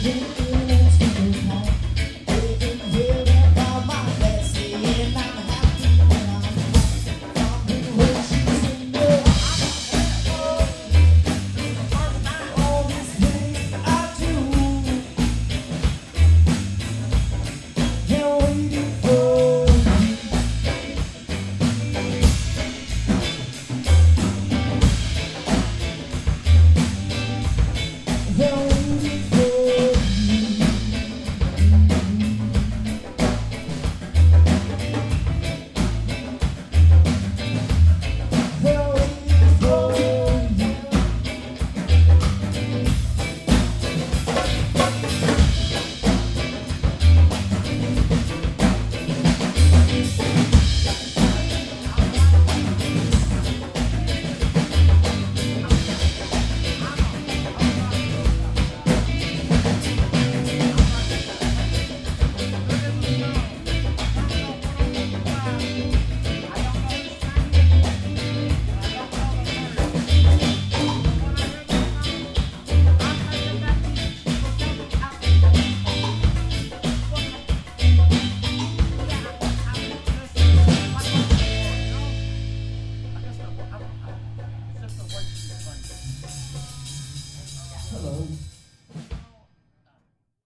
yeah.